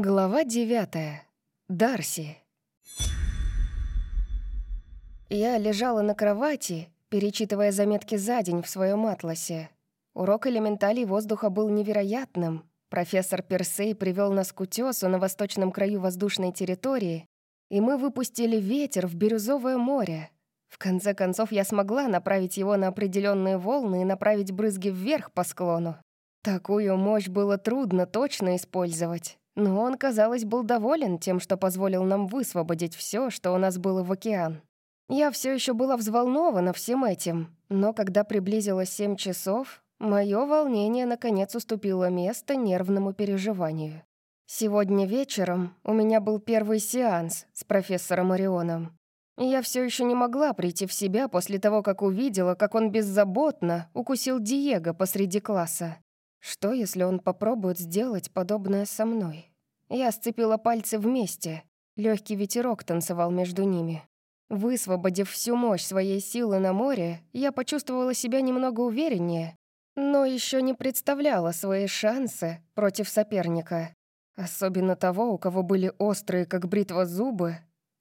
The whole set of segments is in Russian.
Глава девятая. Дарси. Я лежала на кровати, перечитывая заметки за день в своем атласе. Урок элементалей воздуха был невероятным. Профессор Персей привел нас к утесу на восточном краю воздушной территории, и мы выпустили ветер в бирюзовое море. В конце концов, я смогла направить его на определенные волны и направить брызги вверх по склону. Такую мощь было трудно точно использовать. Но он, казалось, был доволен тем, что позволил нам высвободить все, что у нас было в океан. Я все еще была взволнована всем этим, но когда приблизилось семь часов, мое волнение наконец уступило место нервному переживанию. Сегодня вечером у меня был первый сеанс с профессором Орионом. Я все еще не могла прийти в себя после того, как увидела, как он беззаботно укусил Диего посреди класса. Что, если он попробует сделать подобное со мной? Я сцепила пальцы вместе. Легкий ветерок танцевал между ними. Высвободив всю мощь своей силы на море, я почувствовала себя немного увереннее, но еще не представляла свои шансы против соперника. Особенно того, у кого были острые, как бритва, зубы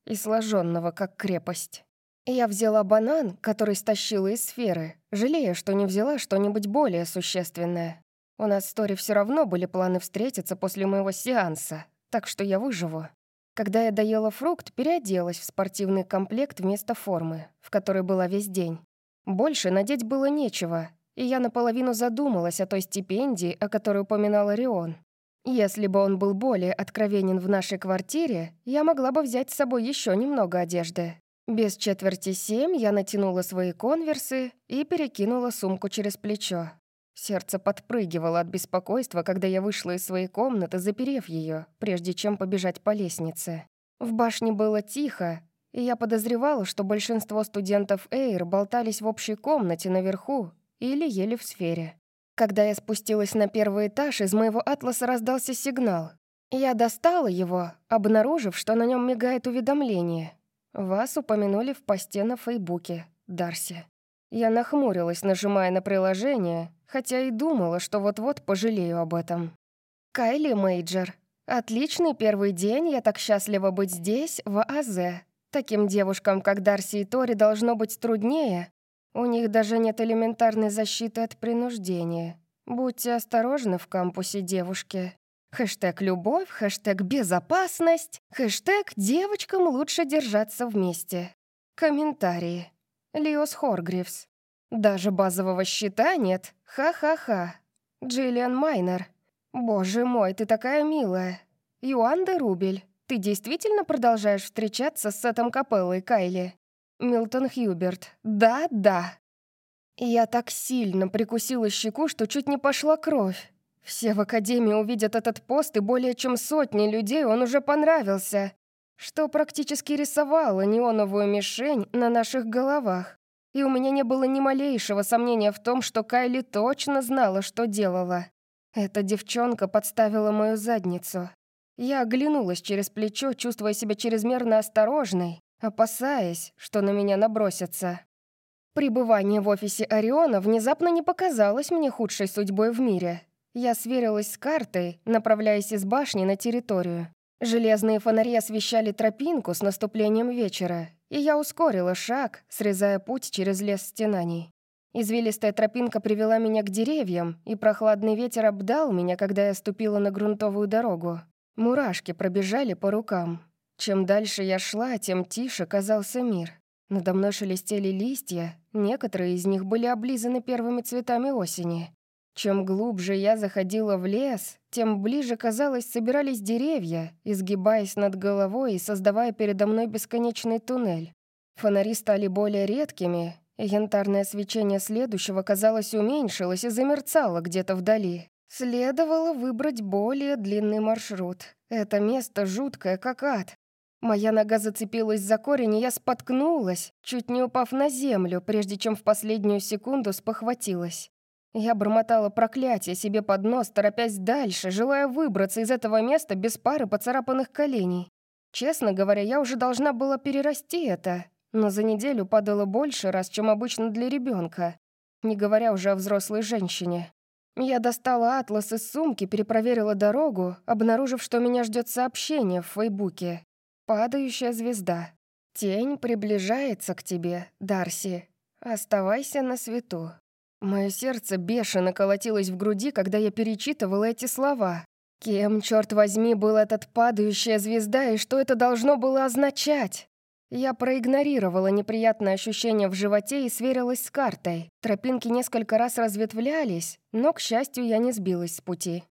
и сложенного, как крепость. Я взяла банан, который стащила из сферы, жалея, что не взяла что-нибудь более существенное. У нас с Тори все равно были планы встретиться после моего сеанса, так что я выживу. Когда я доела фрукт, переоделась в спортивный комплект вместо формы, в которой была весь день. Больше надеть было нечего, и я наполовину задумалась о той стипендии, о которой упоминал Орион. Если бы он был более откровенен в нашей квартире, я могла бы взять с собой еще немного одежды. Без четверти семь я натянула свои конверсы и перекинула сумку через плечо. Сердце подпрыгивало от беспокойства, когда я вышла из своей комнаты, заперев ее, прежде чем побежать по лестнице. В башне было тихо, и я подозревала, что большинство студентов Эйр болтались в общей комнате наверху или ели в сфере. Когда я спустилась на первый этаж, из моего атласа раздался сигнал. Я достала его, обнаружив, что на нем мигает уведомление. Вас упомянули в посте на Фейбуке, Дарси. Я нахмурилась, нажимая на приложение, хотя и думала, что вот-вот пожалею об этом. Кайли Мейджор. Отличный первый день, я так счастлива быть здесь, в АЗ. Таким девушкам, как Дарси и Тори, должно быть труднее. У них даже нет элементарной защиты от принуждения. Будьте осторожны в кампусе, девушки. Хэштег «любовь», хэштег «безопасность», хэштег «девочкам лучше держаться вместе». Комментарии. Лиос Хоргривс. Даже базового счета нет. Ха-ха-ха. Джиллиан Майнер. Боже мой, ты такая милая. Юан де Рубель. Ты действительно продолжаешь встречаться с Сетом Капеллой, Кайли? Милтон Хьюберт. Да-да. Я так сильно прикусила щеку, что чуть не пошла кровь. Все в Академии увидят этот пост, и более чем сотни людей он уже понравился, что практически рисовало неоновую мишень на наших головах и у меня не было ни малейшего сомнения в том, что Кайли точно знала, что делала. Эта девчонка подставила мою задницу. Я оглянулась через плечо, чувствуя себя чрезмерно осторожной, опасаясь, что на меня набросятся. Пребывание в офисе Ориона внезапно не показалось мне худшей судьбой в мире. Я сверилась с картой, направляясь из башни на территорию. Железные фонари освещали тропинку с наступлением вечера, и я ускорила шаг, срезая путь через лес стенаний. Извилистая тропинка привела меня к деревьям, и прохладный ветер обдал меня, когда я ступила на грунтовую дорогу. Мурашки пробежали по рукам. Чем дальше я шла, тем тише казался мир. Надо мной шелестели листья, некоторые из них были облизаны первыми цветами осени. Чем глубже я заходила в лес, тем ближе, казалось, собирались деревья, изгибаясь над головой и создавая передо мной бесконечный туннель. Фонари стали более редкими, и янтарное свечение следующего, казалось, уменьшилось и замерцало где-то вдали. Следовало выбрать более длинный маршрут. Это место жуткое, как ад. Моя нога зацепилась за корень, и я споткнулась, чуть не упав на землю, прежде чем в последнюю секунду спохватилась. Я бормотала проклятие себе под нос, торопясь дальше, желая выбраться из этого места без пары поцарапанных коленей. Честно говоря, я уже должна была перерасти это, но за неделю падала больше раз, чем обычно для ребенка, не говоря уже о взрослой женщине. Я достала атлас из сумки, перепроверила дорогу, обнаружив, что меня ждет сообщение в фейбуке. «Падающая звезда. Тень приближается к тебе, Дарси. Оставайся на свету». Мое сердце бешено колотилось в груди, когда я перечитывала эти слова. Кем, черт возьми, был этот падающая звезда и что это должно было означать? Я проигнорировала неприятное ощущение в животе и сверилась с картой. Тропинки несколько раз разветвлялись, но, к счастью, я не сбилась с пути.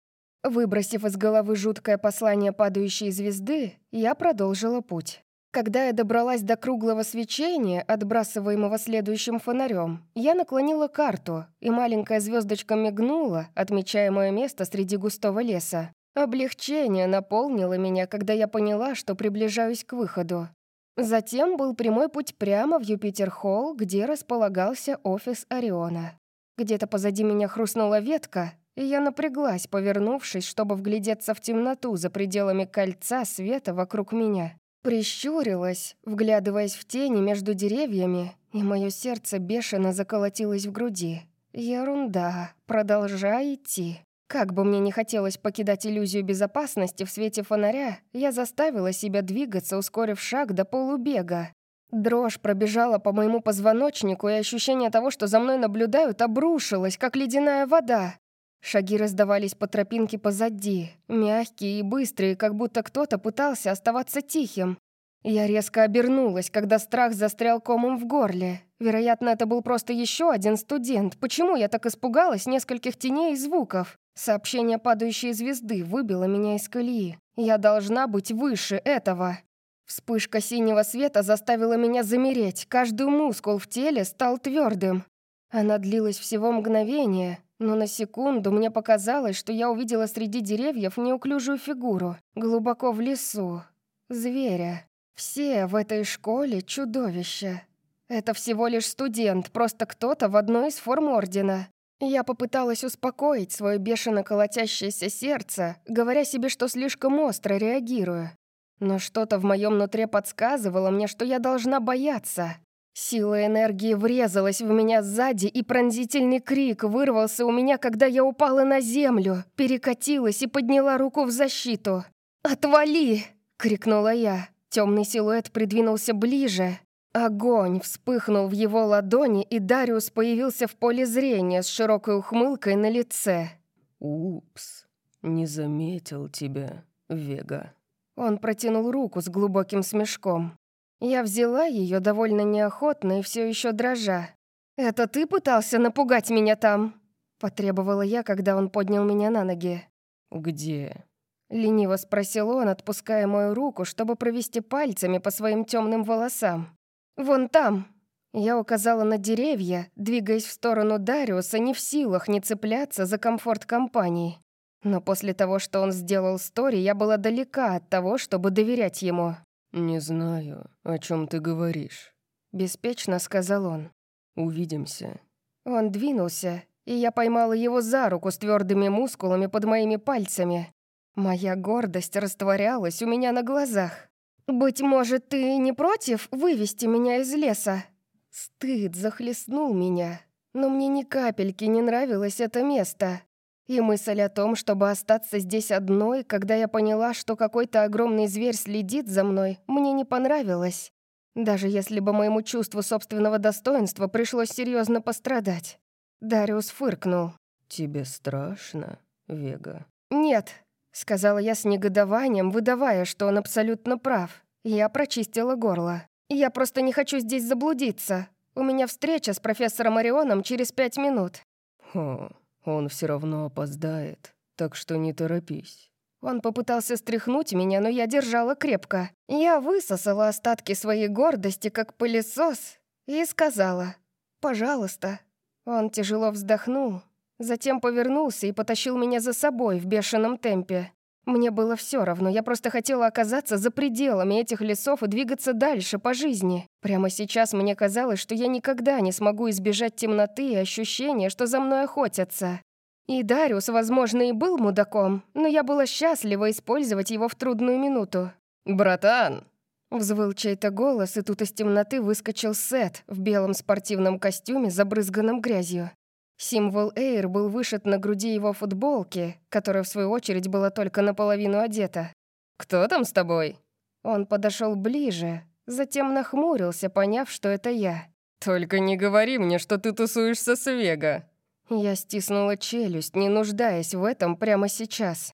Выбросив из головы жуткое послание падающей звезды, я продолжила путь. Когда я добралась до круглого свечения, отбрасываемого следующим фонарем, я наклонила карту, и маленькая звездочка мигнула, отмечая мое место среди густого леса. Облегчение наполнило меня, когда я поняла, что приближаюсь к выходу. Затем был прямой путь прямо в Юпитер-Холл, где располагался офис Ориона. Где-то позади меня хрустнула ветка, и я напряглась, повернувшись, чтобы вглядеться в темноту за пределами кольца света вокруг меня. Прищурилась, вглядываясь в тени между деревьями, и мое сердце бешено заколотилось в груди. Ерунда, продолжай идти. Как бы мне не хотелось покидать иллюзию безопасности в свете фонаря, я заставила себя двигаться, ускорив шаг до полубега. Дрожь пробежала по моему позвоночнику, и ощущение того, что за мной наблюдают, обрушилось, как ледяная вода. Шаги раздавались по тропинке позади, мягкие и быстрые, как будто кто-то пытался оставаться тихим. Я резко обернулась, когда страх застрял комом в горле. Вероятно, это был просто еще один студент. Почему я так испугалась нескольких теней и звуков? Сообщение падающей звезды выбило меня из колеи. Я должна быть выше этого. Вспышка синего света заставила меня замереть. Каждый мускул в теле стал твердым. Она длилась всего мгновение, но на секунду мне показалось, что я увидела среди деревьев неуклюжую фигуру, глубоко в лесу. Зверя. Все в этой школе чудовища. Это всего лишь студент, просто кто-то в одной из форм Ордена. Я попыталась успокоить свое бешено колотящееся сердце, говоря себе, что слишком остро реагирую. Но что-то в моем нутре подсказывало мне, что я должна бояться. Сила энергии врезалась в меня сзади, и пронзительный крик вырвался у меня, когда я упала на землю, перекатилась и подняла руку в защиту. «Отвали!» — крикнула я. Темный силуэт придвинулся ближе, Огонь вспыхнул в его ладони, и Дариус появился в поле зрения с широкой ухмылкой на лице. «Упс, не заметил тебя, Вега». Он протянул руку с глубоким смешком. Я взяла ее довольно неохотно и все еще дрожа. «Это ты пытался напугать меня там?» Потребовала я, когда он поднял меня на ноги. «Где?» Лениво спросил он, отпуская мою руку, чтобы провести пальцами по своим темным волосам. «Вон там!» Я указала на деревья, двигаясь в сторону Дариуса, не в силах не цепляться за комфорт компании. Но после того, что он сделал с Тори, я была далека от того, чтобы доверять ему. «Не знаю, о чем ты говоришь», — беспечно сказал он. «Увидимся». Он двинулся, и я поймала его за руку с твердыми мускулами под моими пальцами. Моя гордость растворялась у меня на глазах. «Быть может, ты не против вывести меня из леса?» Стыд захлестнул меня, но мне ни капельки не нравилось это место. И мысль о том, чтобы остаться здесь одной, когда я поняла, что какой-то огромный зверь следит за мной, мне не понравилась. Даже если бы моему чувству собственного достоинства пришлось серьезно пострадать. Дариус фыркнул. «Тебе страшно, Вега?» «Нет», Сказала я с негодованием, выдавая, что он абсолютно прав. Я прочистила горло. «Я просто не хочу здесь заблудиться. У меня встреча с профессором Орионом через пять минут». «Хм, он все равно опоздает, так что не торопись». Он попытался стряхнуть меня, но я держала крепко. Я высосала остатки своей гордости, как пылесос, и сказала «Пожалуйста». Он тяжело вздохнул, Затем повернулся и потащил меня за собой в бешеном темпе. Мне было все равно, я просто хотела оказаться за пределами этих лесов и двигаться дальше по жизни. Прямо сейчас мне казалось, что я никогда не смогу избежать темноты и ощущения, что за мной охотятся. И Дариус, возможно, и был мудаком, но я была счастлива использовать его в трудную минуту. «Братан!» Взвыл чей-то голос, и тут из темноты выскочил Сет в белом спортивном костюме, забрызганном грязью. Символ Эйр был вышит на груди его футболки, которая, в свою очередь, была только наполовину одета. «Кто там с тобой?» Он подошел ближе, затем нахмурился, поняв, что это я. «Только не говори мне, что ты тусуешься с Вега!» Я стиснула челюсть, не нуждаясь в этом прямо сейчас.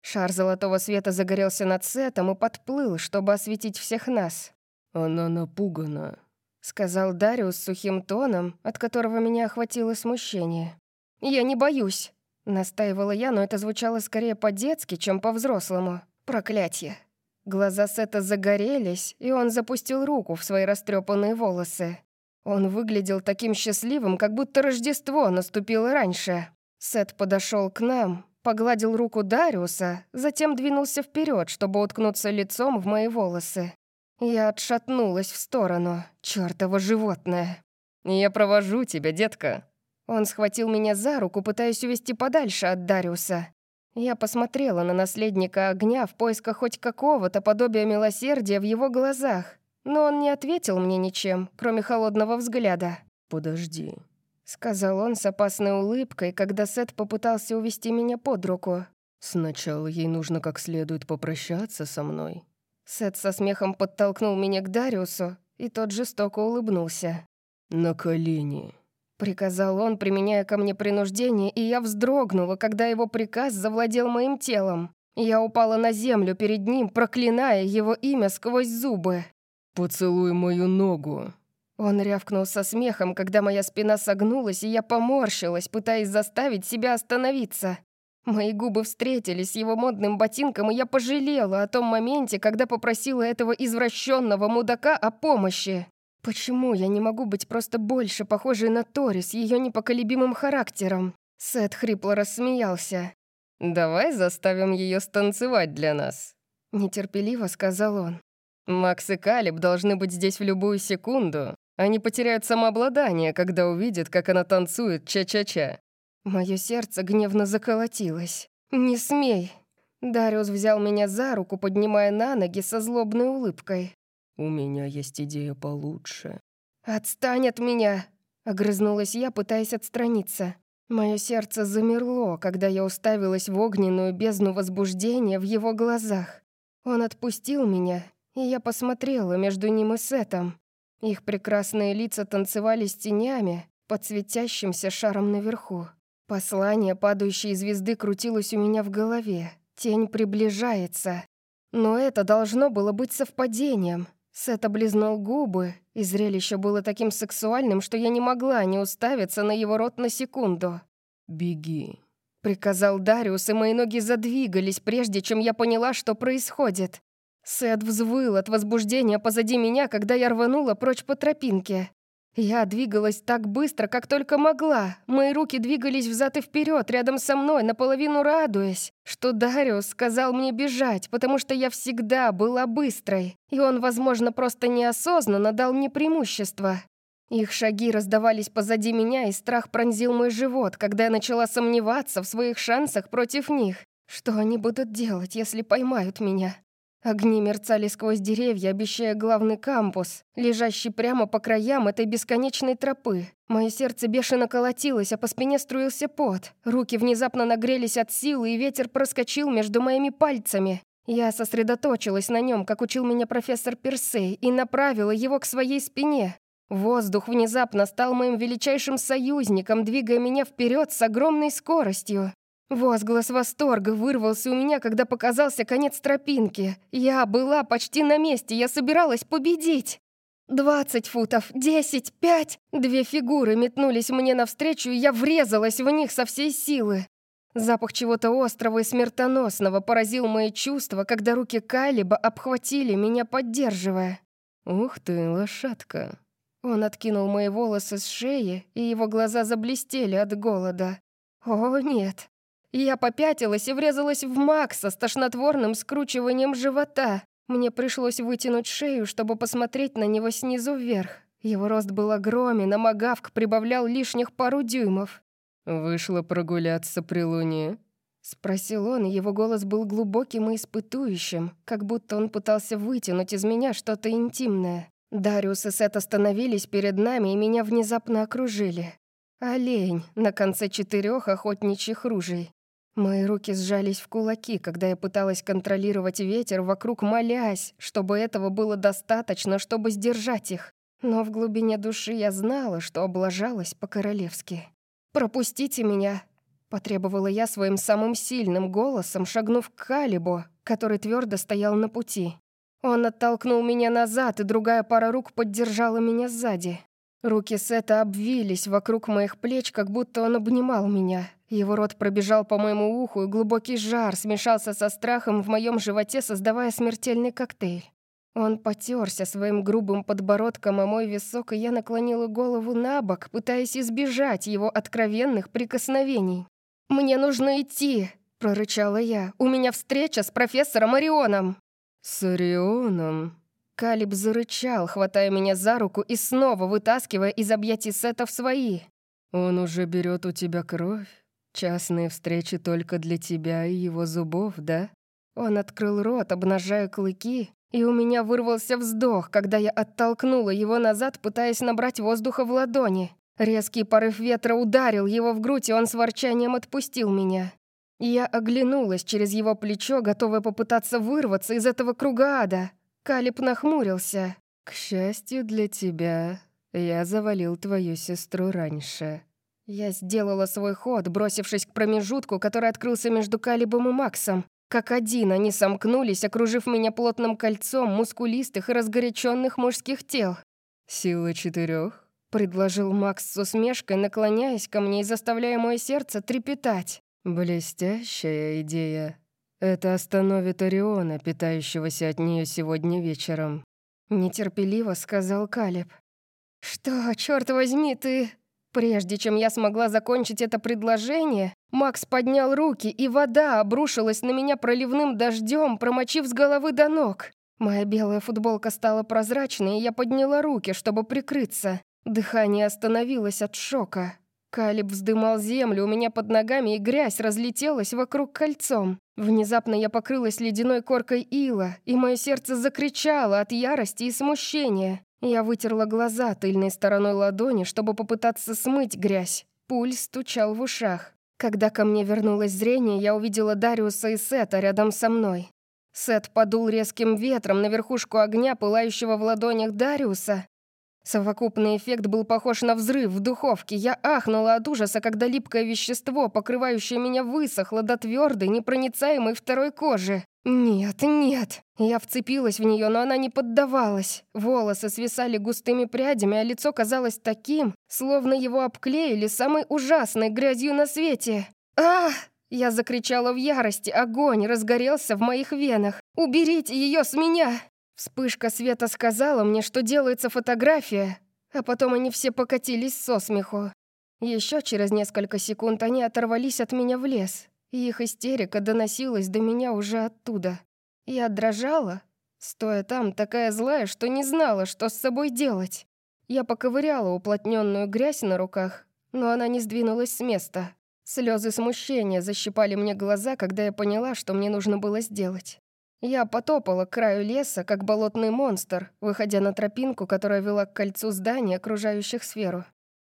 Шар золотого света загорелся над сетом и подплыл, чтобы осветить всех нас. «Она напугана», — сказал Дариус сухим тоном, от которого меня охватило смущение. «Я не боюсь», — настаивала я, но это звучало скорее по-детски, чем по-взрослому. «Проклятье». Глаза Сета загорелись, и он запустил руку в свои растрепанные волосы. Он выглядел таким счастливым, как будто Рождество наступило раньше. Сет подошел к нам, погладил руку Дариуса, затем двинулся вперед, чтобы уткнуться лицом в мои волосы. Я отшатнулась в сторону. Чёртово животное. «Я провожу тебя, детка». Он схватил меня за руку, пытаясь увести подальше от Дариуса. Я посмотрела на наследника огня в поисках хоть какого-то подобия милосердия в его глазах, но он не ответил мне ничем, кроме холодного взгляда. «Подожди», — сказал он с опасной улыбкой, когда Сет попытался увести меня под руку. «Сначала ей нужно как следует попрощаться со мной». Сет со смехом подтолкнул меня к Дариусу, и тот жестоко улыбнулся. «На колени», — приказал он, применяя ко мне принуждение, и я вздрогнула, когда его приказ завладел моим телом. Я упала на землю перед ним, проклиная его имя сквозь зубы. «Поцелуй мою ногу!» Он рявкнул со смехом, когда моя спина согнулась, и я поморщилась, пытаясь заставить себя остановиться. Мои губы встретились с его модным ботинком, и я пожалела о том моменте, когда попросила этого извращенного мудака о помощи. Почему я не могу быть просто больше похожей на Тори с ее непоколебимым характером? Сет хрипло рассмеялся. «Давай заставим ее станцевать для нас», — нетерпеливо сказал он. Макс и Калиб должны быть здесь в любую секунду. Они потеряют самообладание, когда увидят, как она танцует ча-ча-ча. Мое сердце гневно заколотилось. «Не смей!» Дариус взял меня за руку, поднимая на ноги со злобной улыбкой. «У меня есть идея получше». «Отстань от меня!» Огрызнулась я, пытаясь отстраниться. Мое сердце замерло, когда я уставилась в огненную бездну возбуждения в его глазах. Он отпустил меня, и я посмотрела между ним и Сетом. Их прекрасные лица танцевали с тенями под светящимся шаром наверху. Послание падающей звезды крутилось у меня в голове. Тень приближается. Но это должно было быть совпадением. Сет облизнул губы, и зрелище было таким сексуальным, что я не могла не уставиться на его рот на секунду. «Беги», — приказал Дариус, и мои ноги задвигались, прежде чем я поняла, что происходит. Сет взвыл от возбуждения позади меня, когда я рванула прочь по тропинке. Я двигалась так быстро, как только могла. Мои руки двигались взад и вперед рядом со мной, наполовину радуясь, что Дариус сказал мне бежать, потому что я всегда была быстрой, и он, возможно, просто неосознанно дал мне преимущество. Их шаги раздавались позади меня, и страх пронзил мой живот, когда я начала сомневаться в своих шансах против них. Что они будут делать, если поймают меня? Огни мерцали сквозь деревья, обещая главный кампус, лежащий прямо по краям этой бесконечной тропы. Мое сердце бешено колотилось, а по спине струился пот. Руки внезапно нагрелись от силы, и ветер проскочил между моими пальцами. Я сосредоточилась на нем, как учил меня профессор Персей, и направила его к своей спине. Воздух внезапно стал моим величайшим союзником, двигая меня вперед с огромной скоростью. Возглас восторга вырвался у меня, когда показался конец тропинки. Я была почти на месте, я собиралась победить. Двадцать футов, десять, пять. Две фигуры метнулись мне навстречу, и я врезалась в них со всей силы. Запах чего-то острого и смертоносного поразил мои чувства, когда руки Калиба обхватили меня, поддерживая. «Ух ты, лошадка!» Он откинул мои волосы с шеи, и его глаза заблестели от голода. «О, нет, я попятилась и врезалась в Макса с тошнотворным скручиванием живота. Мне пришлось вытянуть шею, чтобы посмотреть на него снизу вверх. Его рост был огромен, а Магавк прибавлял лишних пару дюймов. «Вышла прогуляться при луне?» Спросил он, и его голос был глубоким и испытующим, как будто он пытался вытянуть из меня что-то интимное. Дариус и Сет остановились перед нами и меня внезапно окружили. Олень на конце четырех охотничьих ружей. Мои руки сжались в кулаки, когда я пыталась контролировать ветер вокруг, молясь, чтобы этого было достаточно, чтобы сдержать их. Но в глубине души я знала, что облажалась по-королевски. «Пропустите меня!» — потребовала я своим самым сильным голосом, шагнув к Калибу, который твердо стоял на пути. Он оттолкнул меня назад, и другая пара рук поддержала меня сзади. Руки Сета обвились вокруг моих плеч, как будто он обнимал меня. Его рот пробежал по моему уху, и глубокий жар смешался со страхом в моем животе, создавая смертельный коктейль. Он потерся своим грубым подбородком о мой висок, и я наклонила голову на бок, пытаясь избежать его откровенных прикосновений. «Мне нужно идти!» — прорычала я. «У меня встреча с профессором Орионом!» «С Орионом?» Калиб зарычал, хватая меня за руку и снова вытаскивая из объятий Сета в свои. «Он уже берет у тебя кровь? Частные встречи только для тебя и его зубов, да?» Он открыл рот, обнажая клыки, и у меня вырвался вздох, когда я оттолкнула его назад, пытаясь набрать воздуха в ладони. Резкий порыв ветра ударил его в грудь, и он с ворчанием отпустил меня. Я оглянулась через его плечо, готовая попытаться вырваться из этого круга ада. Калиб нахмурился. «К счастью для тебя, я завалил твою сестру раньше». Я сделала свой ход, бросившись к промежутку, который открылся между Калибом и Максом. Как один они сомкнулись, окружив меня плотным кольцом мускулистых и разгоряченных мужских тел. «Сила четырех? предложил Макс с усмешкой, наклоняясь ко мне и заставляя мое сердце трепетать. «Блестящая идея», это остановит Ориона, питающегося от нее сегодня вечером. Нетерпеливо сказал Калиб. Что, черт возьми, ты... Прежде чем я смогла закончить это предложение, Макс поднял руки, и вода обрушилась на меня проливным дождем, промочив с головы до ног. Моя белая футболка стала прозрачной, и я подняла руки, чтобы прикрыться. Дыхание остановилось от шока. Калиб вздымал землю у меня под ногами, и грязь разлетелась вокруг кольцом. Внезапно я покрылась ледяной коркой ила, и мое сердце закричало от ярости и смущения. Я вытерла глаза тыльной стороной ладони, чтобы попытаться смыть грязь. Пульс стучал в ушах. Когда ко мне вернулось зрение, я увидела Дариуса и Сета рядом со мной. Сет подул резким ветром на верхушку огня, пылающего в ладонях Дариуса, Совокупный эффект был похож на взрыв в духовке. Я ахнула от ужаса, когда липкое вещество, покрывающее меня, высохло до твердой, непроницаемой второй кожи. Нет, нет. Я вцепилась в нее, но она не поддавалась. Волосы свисали густыми прядями, а лицо казалось таким, словно его обклеили самой ужасной грязью на свете. «Ах!» Я закричала в ярости, огонь разгорелся в моих венах. «Уберите ее с меня!» Вспышка света сказала мне, что делается фотография, а потом они все покатились со смеху. Еще через несколько секунд они оторвались от меня в лес, и их истерика доносилась до меня уже оттуда. Я дрожала, стоя там, такая злая, что не знала, что с собой делать. Я поковыряла уплотненную грязь на руках, но она не сдвинулась с места. Слезы смущения защипали мне глаза, когда я поняла, что мне нужно было сделать. Я потопала к краю леса, как болотный монстр, выходя на тропинку, которая вела к кольцу зданий, окружающих сферу.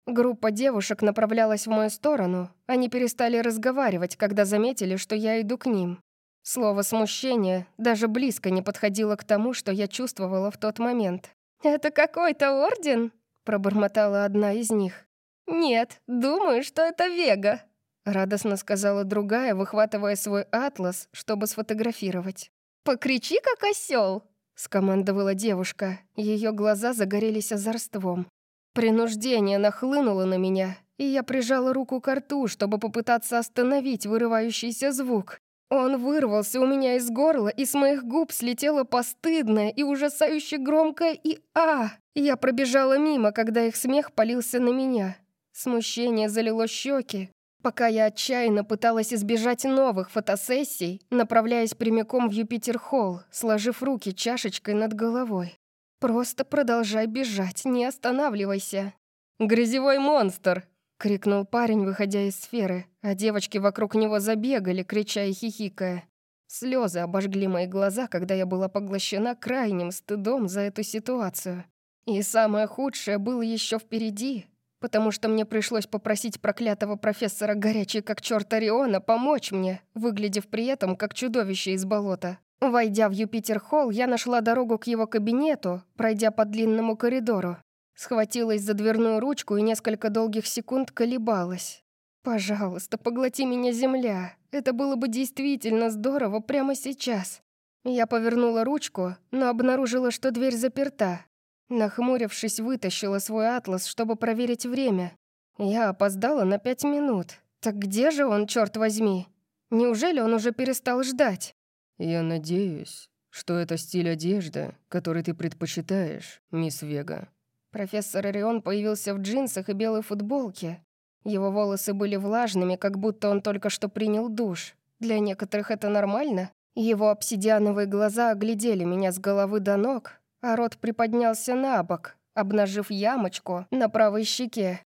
Группа девушек направлялась в мою сторону. Они перестали разговаривать, когда заметили, что я иду к ним. Слово «смущение» даже близко не подходило к тому, что я чувствовала в тот момент. «Это какой-то орден?» — пробормотала одна из них. «Нет, думаю, что это Вега», — радостно сказала другая, выхватывая свой атлас, чтобы сфотографировать. «Покричи, как осел!» — скомандовала девушка. Ее глаза загорелись озорством. Принуждение нахлынуло на меня, и я прижала руку к рту, чтобы попытаться остановить вырывающийся звук. Он вырвался у меня из горла, и с моих губ слетело постыдное и ужасающе громкое и «а». Я пробежала мимо, когда их смех полился на меня. Смущение залило щеки, Пока я отчаянно пыталась избежать новых фотосессий, направляясь прямиком в Юпитер-холл, сложив руки чашечкой над головой. «Просто продолжай бежать, не останавливайся». «Грязевой монстр!» — крикнул парень, выходя из сферы, а девочки вокруг него забегали, крича и хихикая. Слезы обожгли мои глаза, когда я была поглощена крайним стыдом за эту ситуацию. И самое худшее было еще впереди. Потому что мне пришлось попросить проклятого профессора горячий как черт Ориона помочь мне, выглядев при этом как чудовище из болота. Войдя в Юпитер-холл, я нашла дорогу к его кабинету, пройдя по длинному коридору. Схватилась за дверную ручку и несколько долгих секунд колебалась. «Пожалуйста, поглоти меня, земля. Это было бы действительно здорово прямо сейчас». Я повернула ручку, но обнаружила, что дверь заперта. Нахмурившись, вытащила свой атлас, чтобы проверить время. Я опоздала на пять минут. Так где же он, черт возьми? Неужели он уже перестал ждать? «Я надеюсь, что это стиль одежды, который ты предпочитаешь, мисс Вега». Профессор Орион появился в джинсах и белой футболке. Его волосы были влажными, как будто он только что принял душ. Для некоторых это нормально. Его обсидиановые глаза оглядели меня с головы до ног, а рот приподнялся на бок, обнажив ямочку на правой щеке.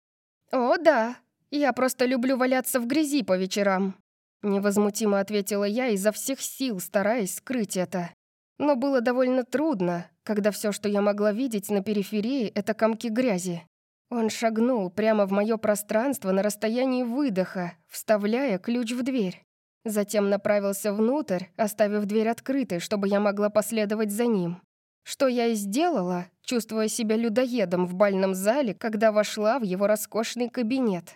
«О, да, я просто люблю валяться в грязи по вечерам», невозмутимо ответила я изо всех сил, стараясь скрыть это. Но было довольно трудно, когда все, что я могла видеть на периферии, это комки грязи. Он шагнул прямо в мое пространство на расстоянии выдоха, вставляя ключ в дверь. Затем направился внутрь, оставив дверь открытой, чтобы я могла последовать за ним. Что я и сделала, чувствуя себя людоедом в бальном зале, когда вошла в его роскошный кабинет.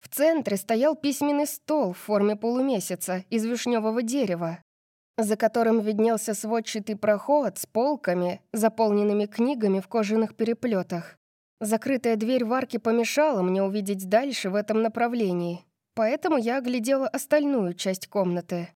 В центре стоял письменный стол в форме полумесяца из вишневого дерева, за которым виднелся сводчатый проход с полками, заполненными книгами в кожаных переплетах. Закрытая дверь в арке помешала мне увидеть дальше в этом направлении, поэтому я оглядела остальную часть комнаты.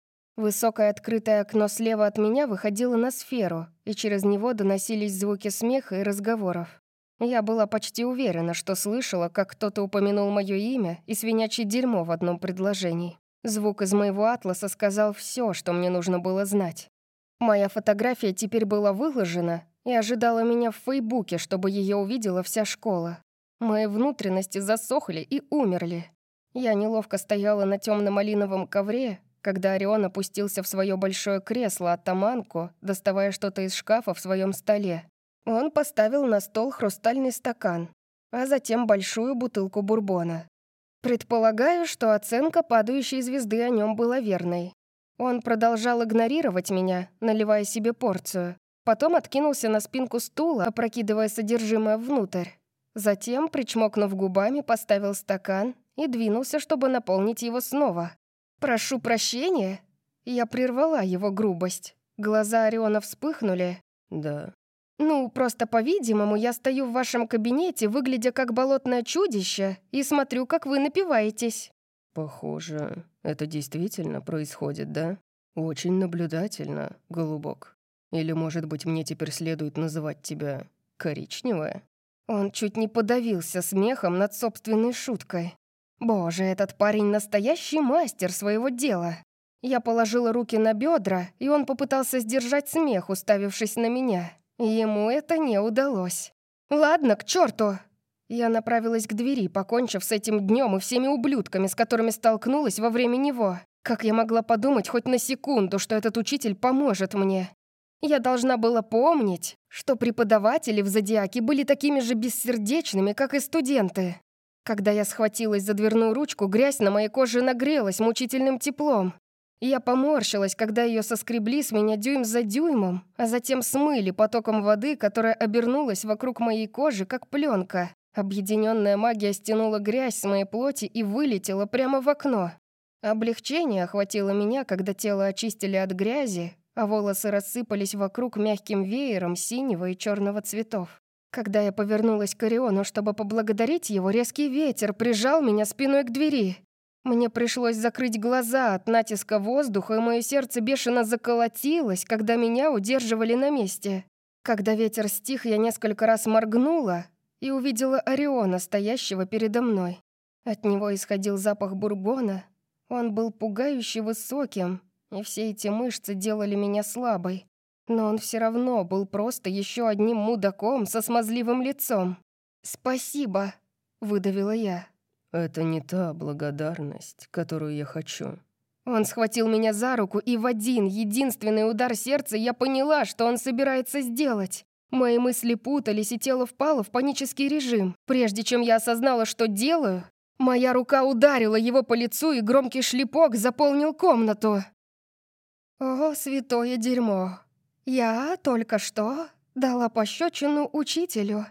Высокое открытое окно слева от меня выходило на сферу, и через него доносились звуки смеха и разговоров. Я была почти уверена, что слышала, как кто-то упомянул мое имя и свинячье дерьмо в одном предложении. Звук из моего атласа сказал все, что мне нужно было знать. Моя фотография теперь была выложена и ожидала меня в Фейбуке, чтобы ее увидела вся школа. Мои внутренности засохли и умерли. Я неловко стояла на темно-малиновом ковре, когда Орион опустился в свое большое кресло атаманку, доставая что-то из шкафа в своем столе. Он поставил на стол хрустальный стакан, а затем большую бутылку бурбона. Предполагаю, что оценка падающей звезды о нем была верной. Он продолжал игнорировать меня, наливая себе порцию. Потом откинулся на спинку стула, опрокидывая содержимое внутрь. Затем, причмокнув губами, поставил стакан и двинулся, чтобы наполнить его снова. «Прошу прощения?» Я прервала его грубость. Глаза Ориона вспыхнули. «Да». «Ну, просто, по-видимому, я стою в вашем кабинете, выглядя как болотное чудище, и смотрю, как вы напиваетесь». «Похоже, это действительно происходит, да? Очень наблюдательно, голубок. Или, может быть, мне теперь следует называть тебя коричневая?» Он чуть не подавился смехом над собственной шуткой. Боже, этот парень настоящий мастер своего дела. Я положила руки на бедра, и он попытался сдержать смех, уставившись на меня. Ему это не удалось. «Ладно, к черту!» Я направилась к двери, покончив с этим днем и всеми ублюдками, с которыми столкнулась во время него. Как я могла подумать хоть на секунду, что этот учитель поможет мне? Я должна была помнить, что преподаватели в «Зодиаке» были такими же бессердечными, как и студенты. Когда я схватилась за дверную ручку, грязь на моей коже нагрелась мучительным теплом. Я поморщилась, когда ее соскребли с меня дюйм за дюймом, а затем смыли потоком воды, которая обернулась вокруг моей кожи, как пленка. Объединенная магия стянула грязь с моей плоти и вылетела прямо в окно. Облегчение охватило меня, когда тело очистили от грязи, а волосы рассыпались вокруг мягким веером синего и черного цветов. Когда я повернулась к Ориону, чтобы поблагодарить его, резкий ветер прижал меня спиной к двери. Мне пришлось закрыть глаза от натиска воздуха, и мое сердце бешено заколотилось, когда меня удерживали на месте. Когда ветер стих, я несколько раз моргнула и увидела Ориона, стоящего передо мной. От него исходил запах бурбона. Он был пугающе высоким, и все эти мышцы делали меня слабой. Но он все равно был просто еще одним мудаком со смазливым лицом. «Спасибо», — выдавила я. «Это не та благодарность, которую я хочу». Он схватил меня за руку, и в один, единственный удар сердца я поняла, что он собирается сделать. Мои мысли путались, и тело впало в панический режим. Прежде чем я осознала, что делаю, моя рука ударила его по лицу, и громкий шлепок заполнил комнату. О, святое дерьмо. Я только что дала пощечину учителю.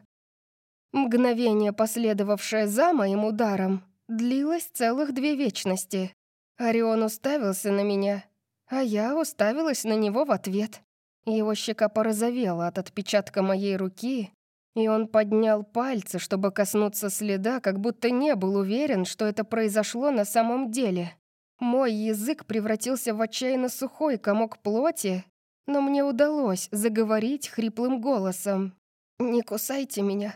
Мгновение, последовавшее за моим ударом, длилось целых две вечности. Орион уставился на меня, а я уставилась на него в ответ. Его щека порозовела от отпечатка моей руки, и он поднял пальцы, чтобы коснуться следа, как будто не был уверен, что это произошло на самом деле. Мой язык превратился в отчаянно сухой комок плоти, но мне удалось заговорить хриплым голосом. «Не кусайте меня».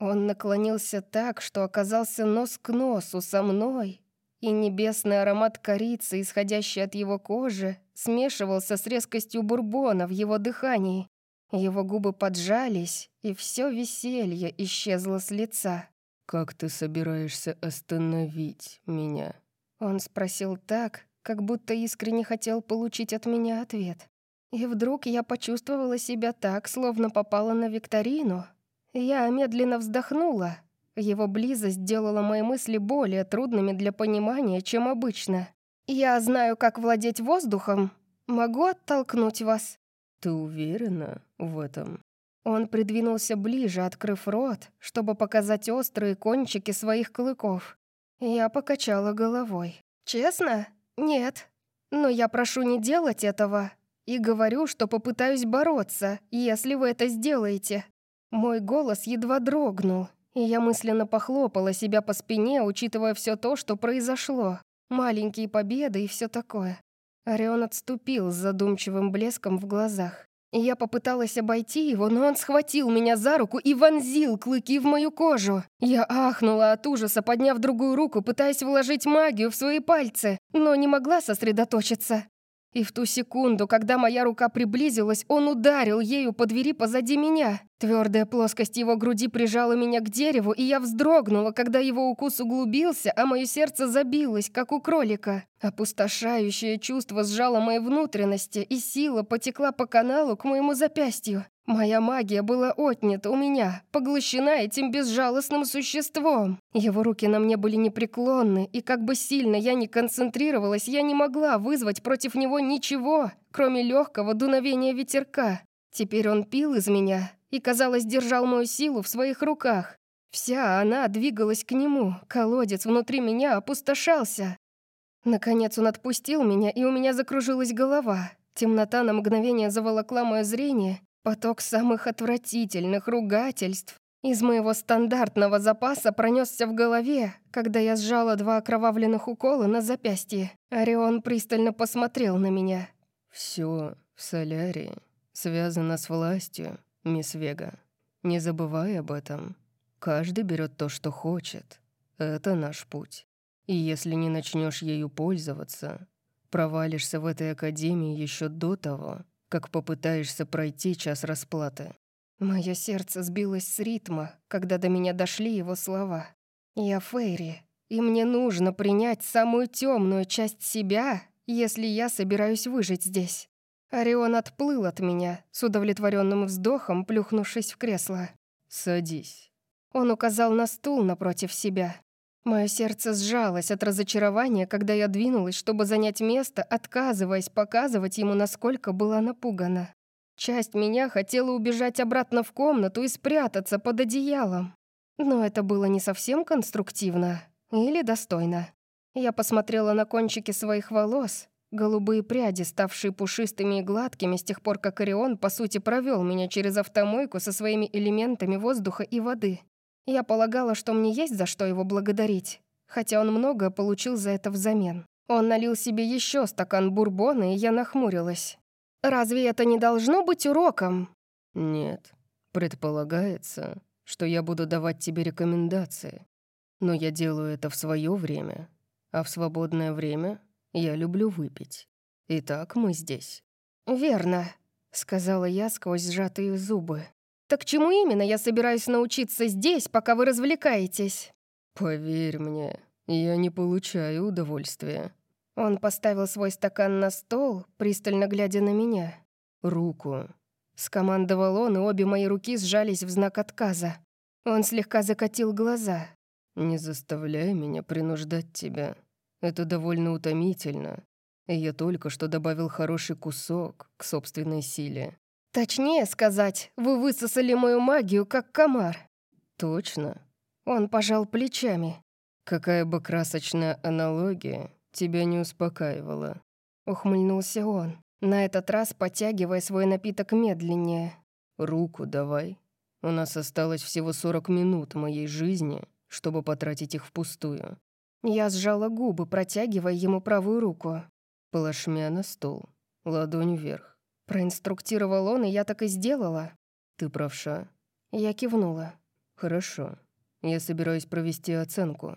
Он наклонился так, что оказался нос к носу со мной, и небесный аромат корицы, исходящий от его кожи, смешивался с резкостью бурбона в его дыхании. Его губы поджались, и все веселье исчезло с лица. «Как ты собираешься остановить меня?» Он спросил так, как будто искренне хотел получить от меня ответ. И вдруг я почувствовала себя так, словно попала на викторину. Я медленно вздохнула. Его близость сделала мои мысли более трудными для понимания, чем обычно. «Я знаю, как владеть воздухом. Могу оттолкнуть вас?» «Ты уверена в этом?» Он придвинулся ближе, открыв рот, чтобы показать острые кончики своих клыков. Я покачала головой. «Честно? Нет. Но я прошу не делать этого. И говорю, что попытаюсь бороться, если вы это сделаете». Мой голос едва дрогнул, и я мысленно похлопала себя по спине, учитывая все то, что произошло. Маленькие победы и все такое. Орион отступил с задумчивым блеском в глазах. Я попыталась обойти его, но он схватил меня за руку и вонзил клыки в мою кожу. Я ахнула от ужаса, подняв другую руку, пытаясь вложить магию в свои пальцы, но не могла сосредоточиться. И в ту секунду, когда моя рука приблизилась, он ударил ею по двери позади меня. Твердая плоскость его груди прижала меня к дереву, и я вздрогнула, когда его укус углубился, а мое сердце забилось, как у кролика. Опустошающее чувство сжало мои внутренности, и сила потекла по каналу к моему запястью. Моя магия была отнята у меня, поглощена этим безжалостным существом. Его руки на мне были непреклонны, и как бы сильно я ни концентрировалась, я не могла вызвать против него ничего, кроме легкого дуновения ветерка. Теперь он пил из меня и, казалось, держал мою силу в своих руках. Вся она двигалась к нему, колодец внутри меня опустошался. Наконец он отпустил меня, и у меня закружилась голова. Темнота на мгновение заволокла мое зрение, Поток самых отвратительных ругательств из моего стандартного запаса пронесся в голове, когда я сжала два окровавленных укола на запястье. Орион пристально посмотрел на меня. «Все в солярии связано с властью, мисс Вега. Не забывай об этом. Каждый берет то, что хочет. Это наш путь. И если не начнешь ею пользоваться, провалишься в этой академии еще до того, как попытаешься пройти час расплаты». Мое сердце сбилось с ритма, когда до меня дошли его слова. «Я Фейри, и мне нужно принять самую темную часть себя, если я собираюсь выжить здесь». Орион отплыл от меня, с удовлетворенным вздохом, плюхнувшись в кресло. «Садись». Он указал на стул напротив себя. Мое сердце сжалось от разочарования, когда я двинулась, чтобы занять место, отказываясь показывать ему, насколько была напугана. Часть меня хотела убежать обратно в комнату и спрятаться под одеялом. Но это было не совсем конструктивно или достойно. Я посмотрела на кончики своих волос, голубые пряди, ставшие пушистыми и гладкими с тех пор, как Орион, по сути, провел меня через автомойку со своими элементами воздуха и воды. Я полагала, что мне есть за что его благодарить, хотя он многое получил за это взамен. Он налил себе еще стакан бурбона, и я нахмурилась. «Разве это не должно быть уроком?» «Нет. Предполагается, что я буду давать тебе рекомендации. Но я делаю это в свое время, а в свободное время я люблю выпить. Итак, мы здесь». «Верно», — сказала я сквозь сжатые зубы. Так чему именно я собираюсь научиться здесь, пока вы развлекаетесь?» «Поверь мне, я не получаю удовольствия». Он поставил свой стакан на стол, пристально глядя на меня. «Руку. Скомандовал он, и обе мои руки сжались в знак отказа. Он слегка закатил глаза. «Не заставляй меня принуждать тебя. Это довольно утомительно. И я только что добавил хороший кусок к собственной силе». «Точнее сказать, вы высосали мою магию, как комар». «Точно?» Он пожал плечами. «Какая бы красочная аналогия тебя не успокаивала?» Ухмыльнулся он, на этот раз подтягивая свой напиток медленнее. «Руку давай. У нас осталось всего 40 минут моей жизни, чтобы потратить их впустую». Я сжала губы, протягивая ему правую руку. «Плашмя на стол. Ладонь вверх». Проинструктировал он, и я так и сделала. «Ты правша?» Я кивнула. «Хорошо. Я собираюсь провести оценку».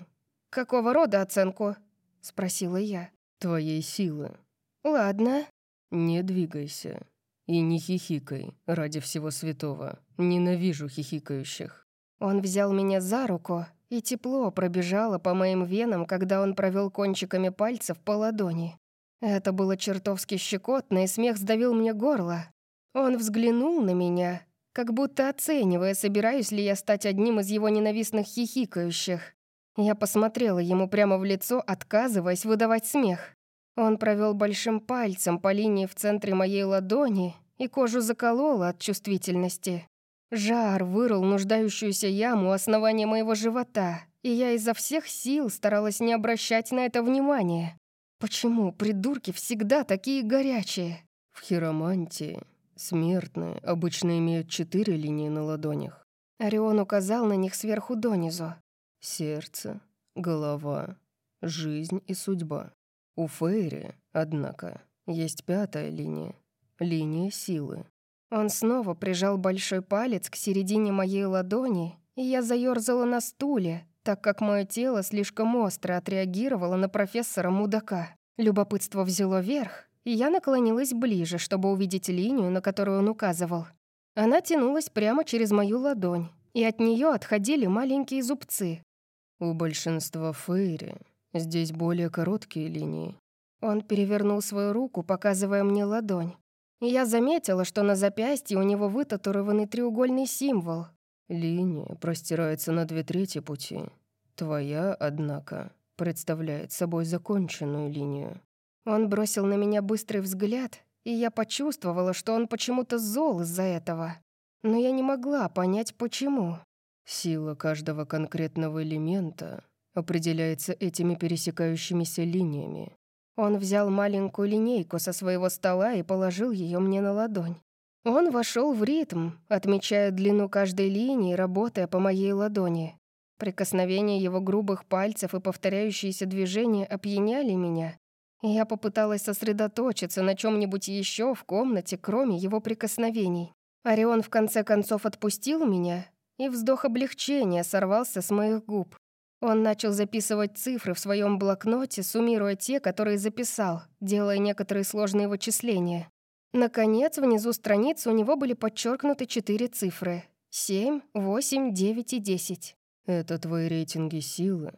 «Какого рода оценку?» — спросила я. «Твоей силы». «Ладно». «Не двигайся. И не хихикай, ради всего святого. Ненавижу хихикающих». Он взял меня за руку, и тепло пробежало по моим венам, когда он провел кончиками пальцев по ладони. Это было чертовски щекотно, и смех сдавил мне горло. Он взглянул на меня, как будто оценивая, собираюсь ли я стать одним из его ненавистных хихикающих. Я посмотрела ему прямо в лицо, отказываясь выдавать смех. Он провел большим пальцем по линии в центре моей ладони, и кожу закололо от чувствительности. Жар вырыл нуждающуюся яму у основания моего живота, и я изо всех сил старалась не обращать на это внимания. Почему придурки всегда такие горячие? В хиромантии смертные обычно имеют четыре линии на ладонях. Орион указал на них сверху донизу. Сердце, голова, жизнь и судьба. У Фейри, однако, есть пятая линия — линия силы. Он снова прижал большой палец к середине моей ладони, и я заёрзала на стуле, так как мое тело слишком остро отреагировало на профессора мудака. Любопытство взяло верх, и я наклонилась ближе, чтобы увидеть линию, на которую он указывал. Она тянулась прямо через мою ладонь, и от нее отходили маленькие зубцы. У большинства фейри здесь более короткие линии. Он перевернул свою руку, показывая мне ладонь. Я заметила, что на запястье у него вытатуированный треугольный символ. Линия простирается на две трети пути. Твоя, однако, представляет собой законченную линию. Он бросил на меня быстрый взгляд, и я почувствовала, что он почему-то зол из-за этого. Но я не могла понять, почему. Сила каждого конкретного элемента определяется этими пересекающимися линиями. Он взял маленькую линейку со своего стола и положил ее мне на ладонь. Он вошел в ритм, отмечая длину каждой линии, работая по моей ладони. Прикосновение его грубых пальцев и повторяющиеся движения опьяняли меня. Я попыталась сосредоточиться на чем нибудь еще в комнате, кроме его прикосновений. Орион в конце концов отпустил меня, и вздох облегчения сорвался с моих губ. Он начал записывать цифры в своем блокноте, суммируя те, которые записал, делая некоторые сложные вычисления. Наконец, внизу страницы у него были подчеркнуты четыре цифры. семь, восемь, девять и десять. «Это твои рейтинги силы».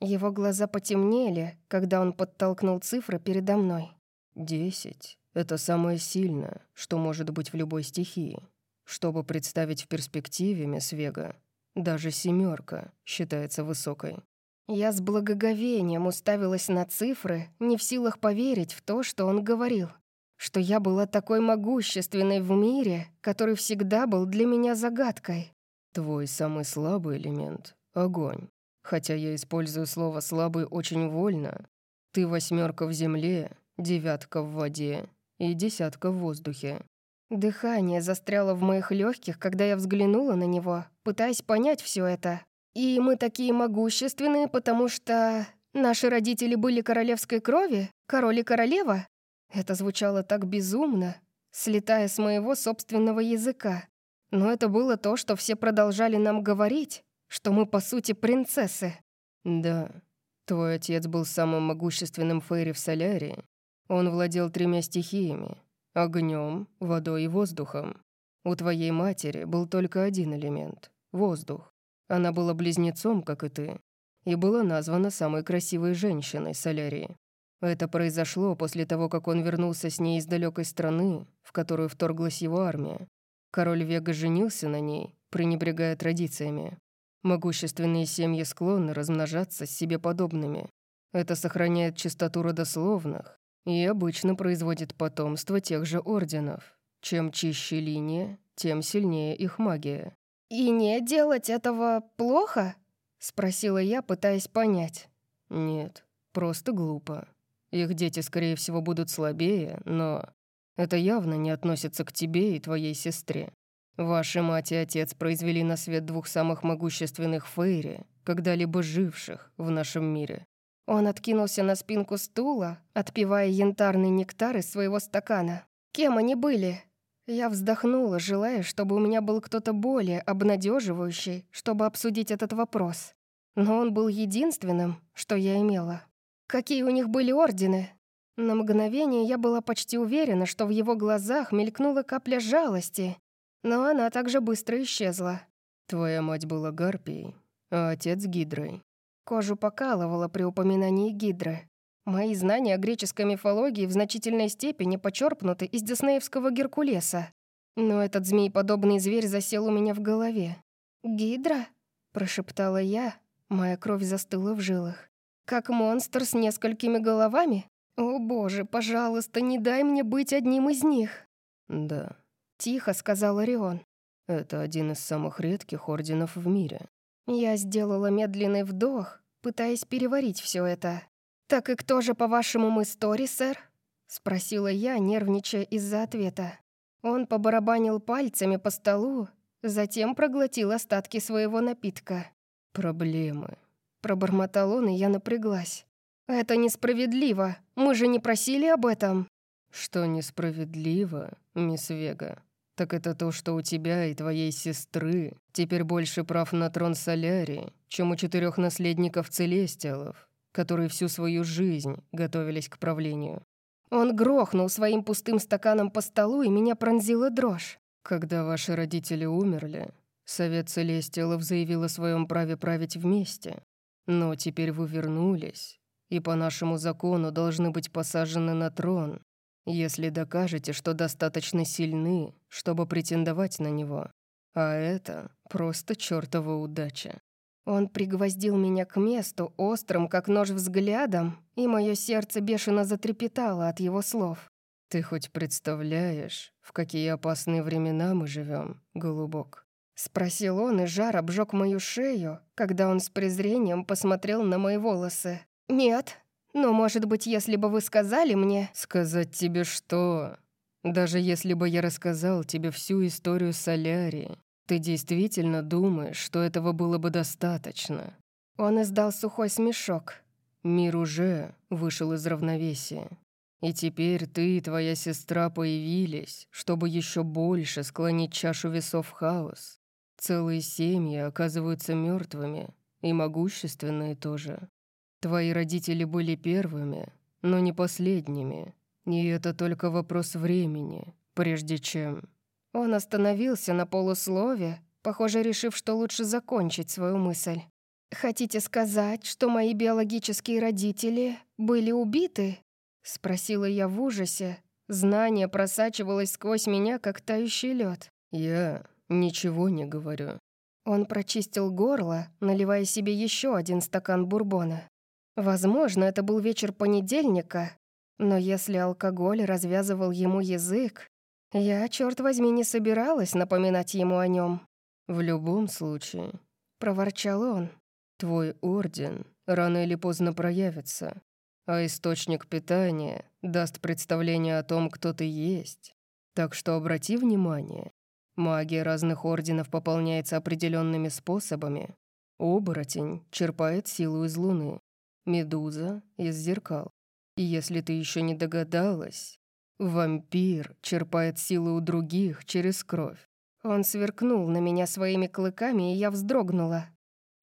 Его глаза потемнели, когда он подтолкнул цифры передо мной. «Десять — это самое сильное, что может быть в любой стихии. Чтобы представить в перспективе, мисс Вега, даже семерка считается высокой. Я с благоговением уставилась на цифры, не в силах поверить в то, что он говорил. Что я была такой могущественной в мире, который всегда был для меня загадкой. Твой самый слабый элемент — огонь. Хотя я использую слово «слабый» очень вольно. Ты восьмерка в земле, девятка в воде и десятка в воздухе. Дыхание застряло в моих легких, когда я взглянула на него, пытаясь понять все это. И мы такие могущественные, потому что наши родители были королевской крови, король и королева. Это звучало так безумно, слетая с моего собственного языка. Но это было то, что все продолжали нам говорить, что мы, по сути, принцессы. Да, твой отец был самым могущественным Фейри в Солярии. Он владел тремя стихиями Огнем, водой и воздухом. У твоей матери был только один элемент — воздух. Она была близнецом, как и ты, и была названа самой красивой женщиной Солярии. Это произошло после того, как он вернулся с ней из далекой страны, в которую вторглась его армия. Король Вега женился на ней, пренебрегая традициями. Могущественные семьи склонны размножаться с себе подобными. Это сохраняет чистоту родословных и обычно производит потомство тех же орденов. Чем чище линия, тем сильнее их магия. «И не делать этого плохо?» — спросила я, пытаясь понять. «Нет, просто глупо. Их дети, скорее всего, будут слабее, но это явно не относится к тебе и твоей сестре. Ваши мать и отец произвели на свет двух самых могущественных фейри, когда-либо живших в нашем мире. Он откинулся на спинку стула, отпивая янтарный нектар из своего стакана. Кем они были? Я вздохнула, желая, чтобы у меня был кто-то более обнадеживающий, чтобы обсудить этот вопрос. Но он был единственным, что я имела. Какие у них были ордены? На мгновение я была почти уверена, что в его глазах мелькнула капля жалости, но она также быстро исчезла. «Твоя мать была гарпией, а отец — гидрой». Кожу покалывала при упоминании гидры. Мои знания о греческой мифологии в значительной степени почерпнуты из диснеевского Геркулеса. Но этот змееподобный зверь засел у меня в голове. «Гидра?» — прошептала я. Моя кровь застыла в жилах. «Как монстр с несколькими головами? О боже, пожалуйста, не дай мне быть одним из них!» «Да», — тихо сказал Орион. «Это один из самых редких орденов в мире». Я сделала медленный вдох, пытаясь переварить все это. «Так и кто же, по-вашему, мы Стори, сэр?» — спросила я, нервничая из-за ответа. Он побарабанил пальцами по столу, затем проглотил остатки своего напитка. «Проблемы», — пробормотал он, и я напряглась. «Это несправедливо. Мы же не просили об этом». «Что несправедливо, мисс Вега, так это то, что у тебя и твоей сестры теперь больше прав на трон Солярии, чем у четырех наследников Целестиалов которые всю свою жизнь готовились к правлению. Он грохнул своим пустым стаканом по столу, и меня пронзила дрожь. Когда ваши родители умерли, Совет Целестиалов заявил о своем праве править вместе. Но теперь вы вернулись, и по нашему закону должны быть посажены на трон, если докажете, что достаточно сильны, чтобы претендовать на него. А это просто чертова удача. Он пригвоздил меня к месту, острым, как нож взглядом, и мое сердце бешено затрепетало от его слов. «Ты хоть представляешь, в какие опасные времена мы живем, голубок?» Спросил он, и жар обжег мою шею, когда он с презрением посмотрел на мои волосы. «Нет, но, может быть, если бы вы сказали мне...» «Сказать тебе что? Даже если бы я рассказал тебе всю историю Солярии, «Ты действительно думаешь, что этого было бы достаточно?» Он издал сухой смешок. «Мир уже вышел из равновесия. И теперь ты и твоя сестра появились, чтобы еще больше склонить чашу весов в хаос. Целые семьи оказываются мертвыми, и могущественные тоже. Твои родители были первыми, но не последними. И это только вопрос времени, прежде чем он остановился на полуслове, похоже, решив, что лучше закончить свою мысль. «Хотите сказать, что мои биологические родители были убиты?» — спросила я в ужасе. Знание просачивалось сквозь меня, как тающий лед. «Я ничего не говорю». Он прочистил горло, наливая себе еще один стакан бурбона. Возможно, это был вечер понедельника, но если алкоголь развязывал ему язык, я, черт возьми, не собиралась напоминать ему о нем. «В любом случае», — проворчал он, «твой орден рано или поздно проявится, а источник питания даст представление о том, кто ты есть. Так что обрати внимание, магия разных орденов пополняется определенными способами. Оборотень черпает силу из луны, медуза — из зеркал. И если ты еще не догадалась, Вампир черпает силы у других через кровь. Он сверкнул на меня своими клыками, и я вздрогнула.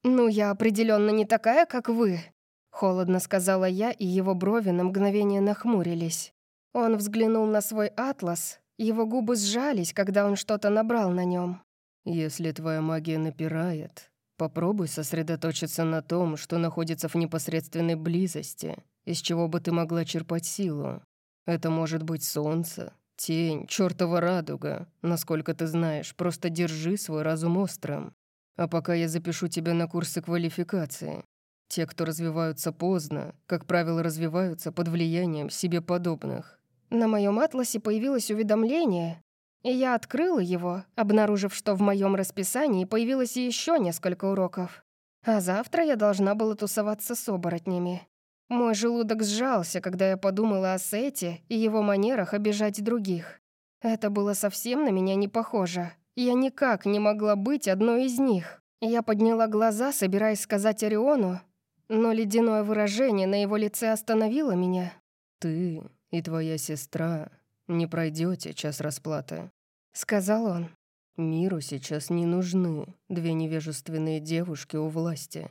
«Ну, я определенно не такая, как вы», — холодно сказала я, и его брови на мгновение нахмурились. Он взглянул на свой атлас, его губы сжались, когда он что-то набрал на нем. «Если твоя магия напирает, попробуй сосредоточиться на том, что находится в непосредственной близости, из чего бы ты могла черпать силу. Это может быть солнце, Тень, чертова радуга, насколько ты знаешь, просто держи свой разум острым. А пока я запишу тебя на курсы квалификации. Те, кто развиваются поздно, как правило, развиваются под влиянием себе подобных. На моем атласе появилось уведомление, и я открыла его, обнаружив, что в моем расписании появилось еще несколько уроков. А завтра я должна была тусоваться с оборотнями. Мой желудок сжался, когда я подумала о Сете и его манерах обижать других. Это было совсем на меня не похоже. Я никак не могла быть одной из них. Я подняла глаза, собираясь сказать Ориону, но ледяное выражение на его лице остановило меня. «Ты и твоя сестра не пройдете час расплаты», — сказал он. «Миру сейчас не нужны две невежественные девушки у власти.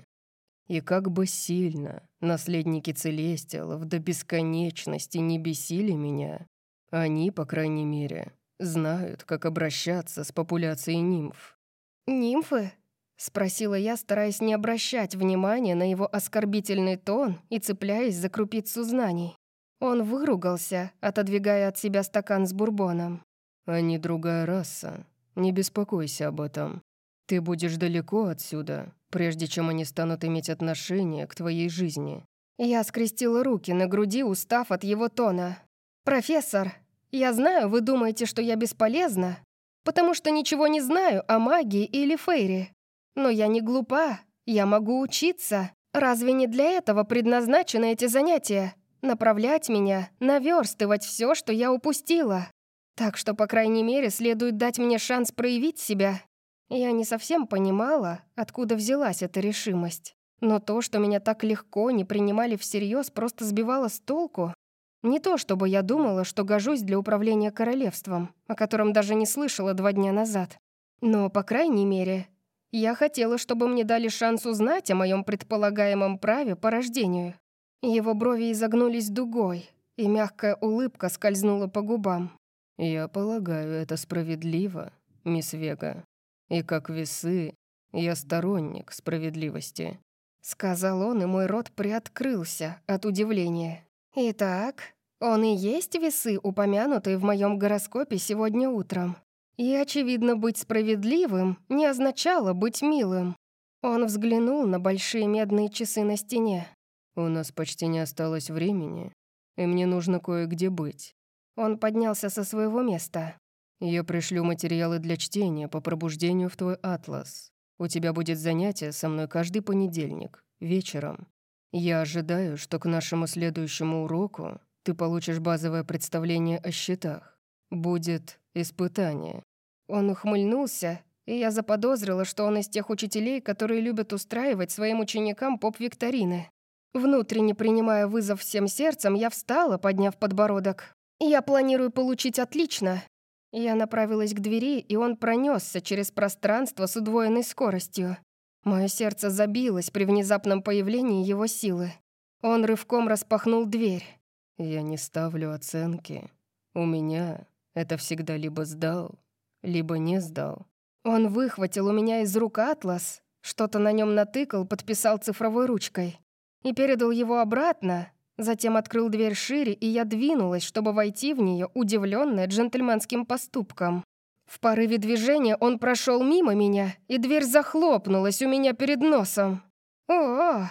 И как бы сильно наследники Целестиалов до бесконечности не бесили меня, они, по крайней мере, знают, как обращаться с популяцией нимф. «Нимфы?» — спросила я, стараясь не обращать внимания на его оскорбительный тон и цепляясь за крупицу знаний. Он выругался, отодвигая от себя стакан с бурбоном. «Они другая раса. Не беспокойся об этом. Ты будешь далеко отсюда, прежде чем они станут иметь отношение к твоей жизни». Я скрестила руки на груди, устав от его тона. «Профессор, я знаю, вы думаете, что я бесполезна, потому что ничего не знаю о магии или фейре. Но я не глупа, я могу учиться. Разве не для этого предназначены эти занятия? Направлять меня, наверстывать все, что я упустила. Так что, по крайней мере, следует дать мне шанс проявить себя я не совсем понимала, откуда взялась эта решимость. Но то, что меня так легко не принимали всерьез, просто сбивало с толку. Не то, чтобы я думала, что гожусь для управления королевством, о котором даже не слышала два дня назад. Но, по крайней мере, я хотела, чтобы мне дали шанс узнать о моем предполагаемом праве по рождению. Его брови изогнулись дугой, и мягкая улыбка скользнула по губам. «Я полагаю, это справедливо, мисс Вега», и как весы, я сторонник справедливости». Сказал он, и мой рот приоткрылся от удивления. «Итак, он и есть весы, упомянутые в моем гороскопе сегодня утром. И, очевидно, быть справедливым не означало быть милым. Он взглянул на большие медные часы на стене. «У нас почти не осталось времени, и мне нужно кое-где быть». Он поднялся со своего места. Я пришлю материалы для чтения по пробуждению в твой атлас. У тебя будет занятие со мной каждый понедельник, вечером. Я ожидаю, что к нашему следующему уроку ты получишь базовое представление о счетах. Будет испытание». Он ухмыльнулся, и я заподозрила, что он из тех учителей, которые любят устраивать своим ученикам поп-викторины. Внутренне принимая вызов всем сердцем, я встала, подняв подбородок. «Я планирую получить отлично, я направилась к двери, и он пронесся через пространство с удвоенной скоростью. Мое сердце забилось при внезапном появлении его силы. Он рывком распахнул дверь. «Я не ставлю оценки. У меня это всегда либо сдал, либо не сдал». Он выхватил у меня из рук атлас, что-то на нем натыкал, подписал цифровой ручкой и передал его обратно, Затем открыл дверь шире, и я двинулась, чтобы войти в нее, удивленная джентльменским поступком. В порыве движения он прошел мимо меня, и дверь захлопнулась у меня перед носом. О,